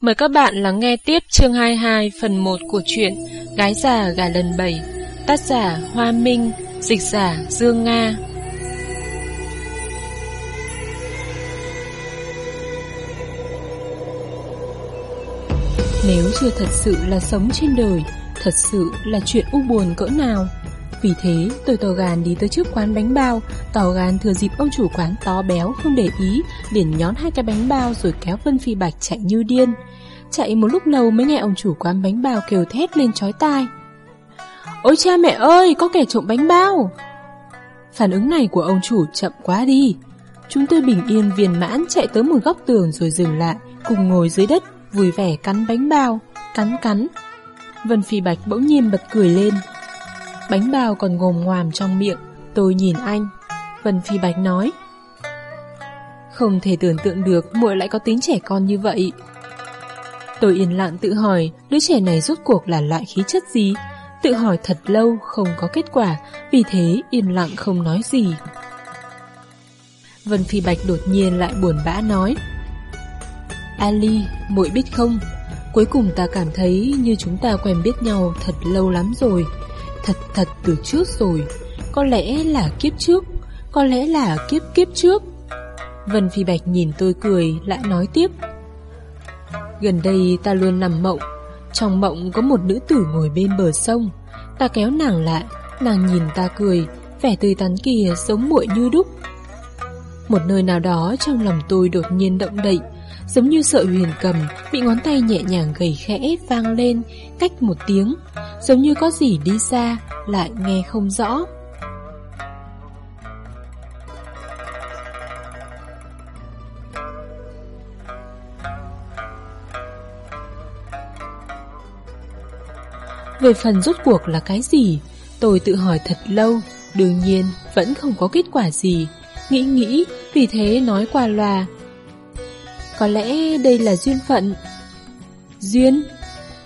Mời các bạn lắng nghe tiếp chương 22 phần 1 của truyện Gái già gà lần 7 Tác giả Hoa Minh, Dịch giả Dương Nga. Nếu chưa thật sự là sống trên đời, Thật sự là chuyện u buồn cỡ nào? Vì thế, tôi tò gan đi tới trước quán bánh bao tò gan thừa dịp ông chủ quán to béo không để ý, liền nhón hai cái bánh bao rồi kéo Vân Phi Bạch chạy như điên. Chạy một lúc lâu mới nghe ông chủ quán bánh bao kêu thét lên chói tai. Ôi cha mẹ ơi, có kẻ trộm bánh bao. Phản ứng này của ông chủ chậm quá đi. Chúng tôi bình yên viên mãn chạy tới một góc tường rồi dừng lại Cùng ngồi dưới đất, vui vẻ cắn bánh bao Cắn cắn. Vân Phi Bạch bỗng nhiên bật cười lên. Bánh bao còn ngồm ngoàm trong miệng Tôi nhìn anh. Vân Phi Bạch nói Không thể tưởng tượng được muội lại có tính trẻ con như vậy. Tôi yên lặng tự hỏi đứa trẻ này rốt cuộc là loại khí chất gì? Tự hỏi thật lâu không có kết quả Vì thế yên lặng không nói gì. Vân Phi Bạch đột nhiên lại buồn bã nói Ali, muội biết không? Cuối cùng ta cảm thấy như chúng ta quen biết nhau thật lâu lắm rồi. Thật thật từ trước rồi. Có lẽ là kiếp trước Có lẽ là kiếp kiếp trước. Vân Phi Bạch nhìn tôi cười lại nói tiếp Gần đây ta luôn nằm mộng. Trong mộng có một nữ tử ngồi bên bờ sông. Ta kéo nàng lại, Nàng nhìn ta cười, Vẻ tươi tắn kia giống muội như đúc. Một nơi nào đó trong lòng tôi đột nhiên động đậy, Giống như sợi huyền cầm Bị ngón tay nhẹ nhàng gầy khẽ vang lên Cách một tiếng, Giống như có gì đi xa Lại nghe không rõ. Về phần rốt cuộc là cái gì, Tôi tự hỏi thật lâu, Đương nhiên vẫn không có kết quả gì. Nghĩ nghĩ, Vì thế nói qua loa. Có lẽ đây là duyên phận. Duyên?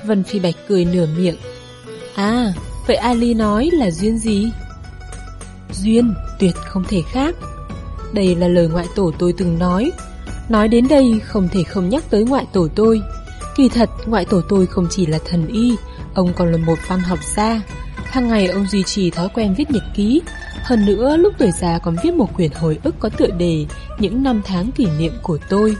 Vân Phi Bạch cười nửa miệng. À Vậy Ali nói là duyên gì? Duyên tuyệt không thể khác. Đây là lời ngoại tổ tôi từng nói. Nói đến đây không thể không nhắc tới ngoại tổ tôi. Kỳ thật, ngoại tổ tôi không chỉ là thần y Ông còn là một văn học gia. Hàng ngày ông duy trì thói quen viết nhật ký. Hơn nữa, lúc tuổi già còn viết một quyển hồi ức có tựa đề Những năm tháng kỷ niệm của tôi.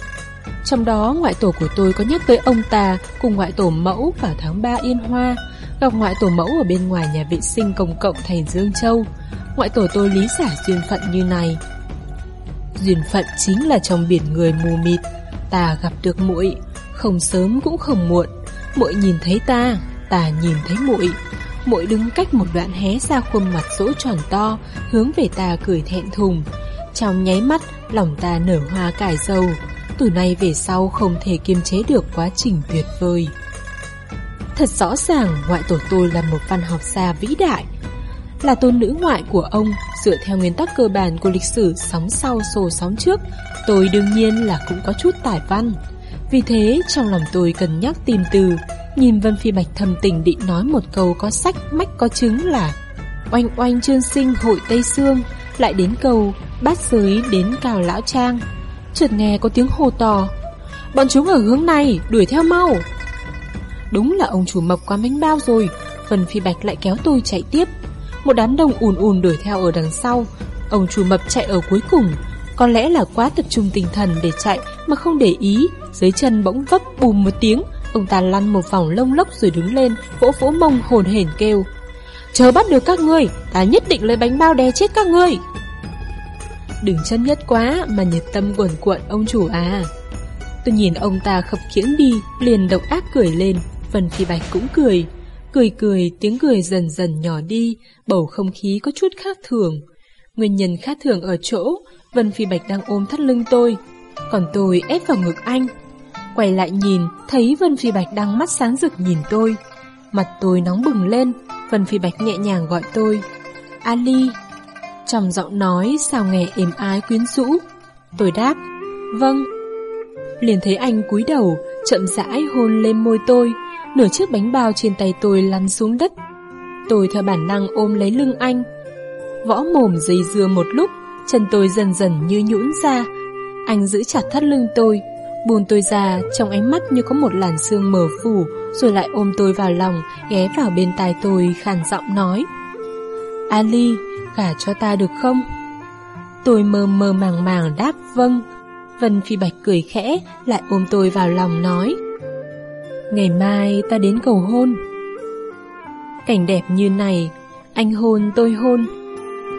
Trong đó, ngoại tổ của tôi có nhắc tới ông ta Cùng ngoại tổ mẫu vào tháng 3 Yên Hoa. Gặp ngoại tổ mẫu ở bên ngoài nhà vệ sinh công cộng thành Dương Châu. Ngoại tổ tôi lý giải duyên phận như này. Duyên phận chính là trong biển người mù mịt. Ta gặp được muội, Không sớm cũng không muộn. Muội nhìn thấy ta. Ta nhìn thấy muội. Muội đứng cách một đoạn hé ra khuôn mặt rỗ tròn to Hướng về ta cười thẹn thùng. Trong nháy mắt Lòng ta nở hoa cải dầu, Từ nay về sau không thể kiềm chế được quá trình tuyệt vời. Thật rõ ràng ngoại tổ tôi là một văn học gia vĩ đại. Là tôn nữ ngoại của ông Dựa theo nguyên tắc cơ bản của lịch sử sóng sau sổ sóng trước Tôi đương nhiên là cũng có chút tài văn. Vì thế trong lòng tôi cần nhắc tìm từ Nhìn Vân Phi Bạch thầm tình định nói một câu có sách, mách có chứng là Oanh oanh trương sinh hội Tây Sương, Lại đến cầu bát giới đến cào lão trang. Chợt nghe có tiếng hô to, Bọn chúng ở hướng này, đuổi theo mau. Đúng là ông chủ mập quá bánh bao rồi, Vân Phi Bạch lại kéo tôi chạy tiếp. Một đám đông ùn ùn đuổi theo ở đằng sau. Ông chủ mập chạy ở cuối cùng. Có lẽ là quá tập trung tinh thần để chạy Mà không để ý, Dưới chân bỗng vấp bùm một tiếng Ông ta lăn một vòng lông lốc rồi đứng lên, Vỗ vỗ mông hồn hển kêu. Chờ bắt được các ngươi, Ta nhất định lấy bánh bao đè chết các ngươi. Đừng chân nhất quá Mà nhiệt tâm quẩn cuộn ông chủ à. Tôi nhìn ông ta khập khiễng đi, Liền độc ác cười lên. Vân Phi Bạch cũng cười Cười cười, tiếng cười dần dần nhỏ đi, Bầu không khí có chút khác thường. Nguyên nhân khác thường ở chỗ, Vân Phi Bạch đang ôm thắt lưng tôi. Còn tôi ép vào ngực anh Quay lại nhìn, thấy Vân Phi Bạch đang mắt sáng rực nhìn tôi. Mặt tôi nóng bừng lên, Vân Phi Bạch nhẹ nhàng gọi tôi. Ali. Trong giọng nói sao nghe êm ái quyến rũ. Tôi đáp, vâng. Liền thấy anh cúi đầu, chậm rãi hôn lên môi tôi, nửa chiếc bánh bao trên tay tôi lăn xuống đất. Tôi theo bản năng ôm lấy lưng anh. Võ mồm dây dưa một lúc, chân tôi dần dần như nhũn ra. Anh giữ chặt thắt lưng tôi, buồn tôi ra, trong ánh mắt như có một làn sương mờ phủ, rồi lại ôm tôi vào lòng, ghé vào bên tai tôi khàn giọng nói. Ali, gả cho ta được không? Tôi mơ mơ màng màng đáp vâng. Vân Phi Bạch cười khẽ, lại ôm tôi vào lòng nói. Ngày mai ta đến cầu hôn. Cảnh đẹp như này, anh hôn tôi hôn.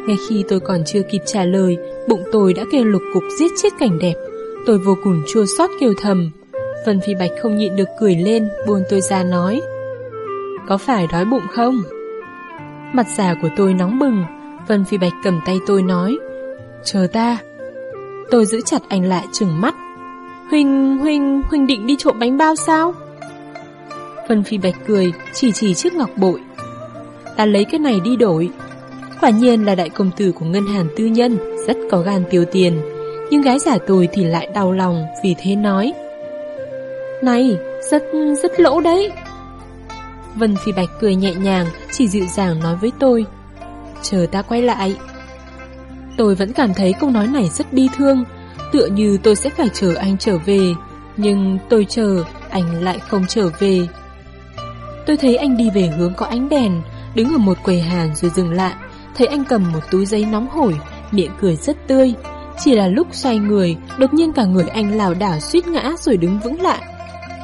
Ngay khi tôi còn chưa kịp trả lời, bụng tôi đã kêu lục cục giết chết cảnh đẹp. Tôi vô cùng chua xót kêu thầm. Vân Phi Bạch không nhịn được cười lên, buồn tôi ra nói. Có phải đói bụng không? Mặt già của tôi nóng bừng, Vân Phi Bạch cầm tay tôi nói. Chờ ta. Tôi giữ chặt anh lại trừng mắt. Huynh, Huynh, Huynh định đi trộm bánh bao sao? Vân Phi Bạch cười, chỉ chỉ chiếc ngọc bội. Ta lấy cái này đi đổi. Quả nhiên là đại công tử của ngân hàng tư nhân, rất có gan tiêu tiền. Nhưng gái giả tôi thì lại đau lòng, vì thế nói. Này, rất, rất lỗ đấy. Vân Phi Bạch cười nhẹ nhàng, chỉ dịu dàng nói với tôi. Chờ ta quay lại. Tôi vẫn cảm thấy câu nói này rất bi thương, tựa như tôi sẽ phải chờ anh trở về. Nhưng tôi chờ, anh lại không trở về. Tôi thấy anh đi về hướng có ánh đèn, đứng ở một quầy hàng rồi dừng lại, thấy anh cầm một túi giấy nóng hổi, miệng cười rất tươi. Chỉ là lúc xoay người, đột nhiên cả người anh lảo đảo suýt ngã rồi đứng vững lại.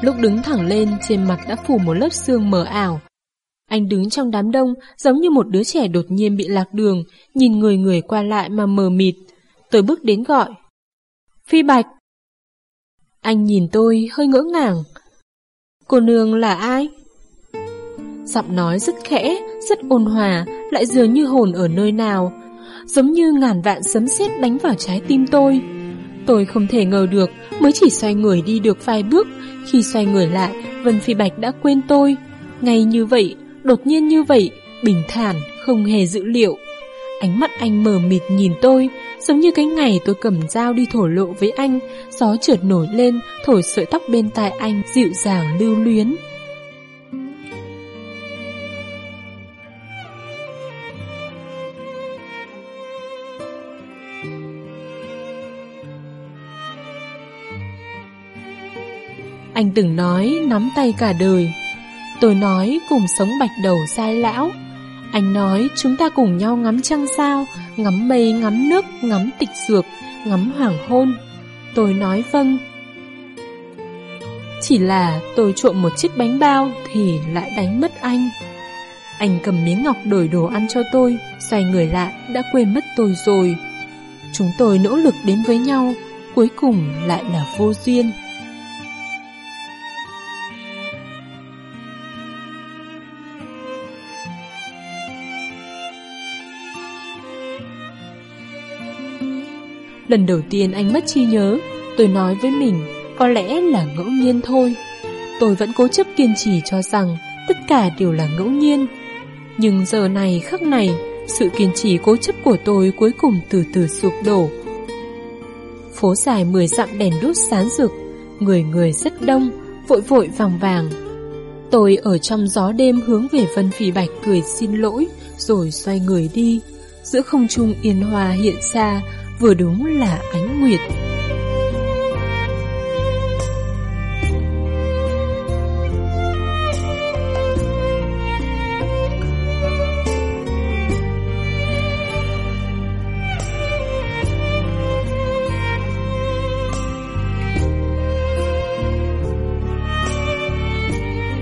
Lúc đứng thẳng lên, trên mặt đã phủ một lớp xương mờ ảo. Anh đứng trong đám đông, giống như một đứa trẻ đột nhiên bị lạc đường, nhìn người người qua lại mà mờ mịt. Tôi bước đến gọi. Phi Bạch! Anh nhìn tôi hơi ngỡ ngàng. Cô nương là ai? Giọng nói rất khẽ, rất ôn hòa, lại dường như hồn ở nơi nào. Giống như ngàn vạn sấm sét đánh vào trái tim tôi. Tôi không thể ngờ được, mới chỉ xoay người đi được vài bước, khi xoay người lại, Vân Phi Bạch đã quên tôi. Ngay như vậy, đột nhiên như vậy, bình thản, không hề dữ liệu. Ánh mắt anh mờ mịt nhìn tôi, giống như cái ngày tôi cầm dao đi thổ lộ với anh, gió trượt nổi lên, thổi sợi tóc bên tai anh, dịu dàng lưu luyến. Anh từng nói nắm tay cả đời. Tôi nói cùng sống bạch đầu sai lão. Anh nói chúng ta cùng nhau ngắm trăng sao Ngắm mây, ngắm nước, ngắm tịch dược Ngắm hoàng hôn. Tôi nói vâng. Chỉ là tôi trộm một chiếc bánh bao Thì lại đánh mất anh. Anh cầm miếng ngọc đổi đồ ăn cho tôi Xoay người lại đã quên mất tôi rồi. Chúng tôi nỗ lực đến với nhau Cuối cùng lại là vô duyên. Lần đầu tiên anh mất trí nhớ, tôi nói với mình, có lẽ là ngẫu nhiên thôi. Tôi vẫn cố chấp kiên trì cho rằng tất cả đều là ngẫu nhiên. Nhưng giờ này khắc này, sự kiên trì cố chấp của tôi cuối cùng từ từ sụp đổ. Phố dài mười dặm đèn đốt sáng rực, người người rất đông, vội vội vàng vàng. Tôi ở trong gió đêm hướng về Vân Phỉ Bạch cười xin lỗi, rồi xoay người đi. Giữa không trung yên hòa hiện ra, vừa đúng là ánh nguyệt.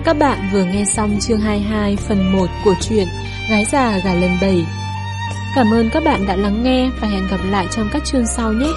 Các bạn vừa nghe xong chương 22 phần 1 của truyện Gái già gà lần 7 Cảm ơn các bạn đã lắng nghe và hẹn gặp lại trong các chương sau nhé.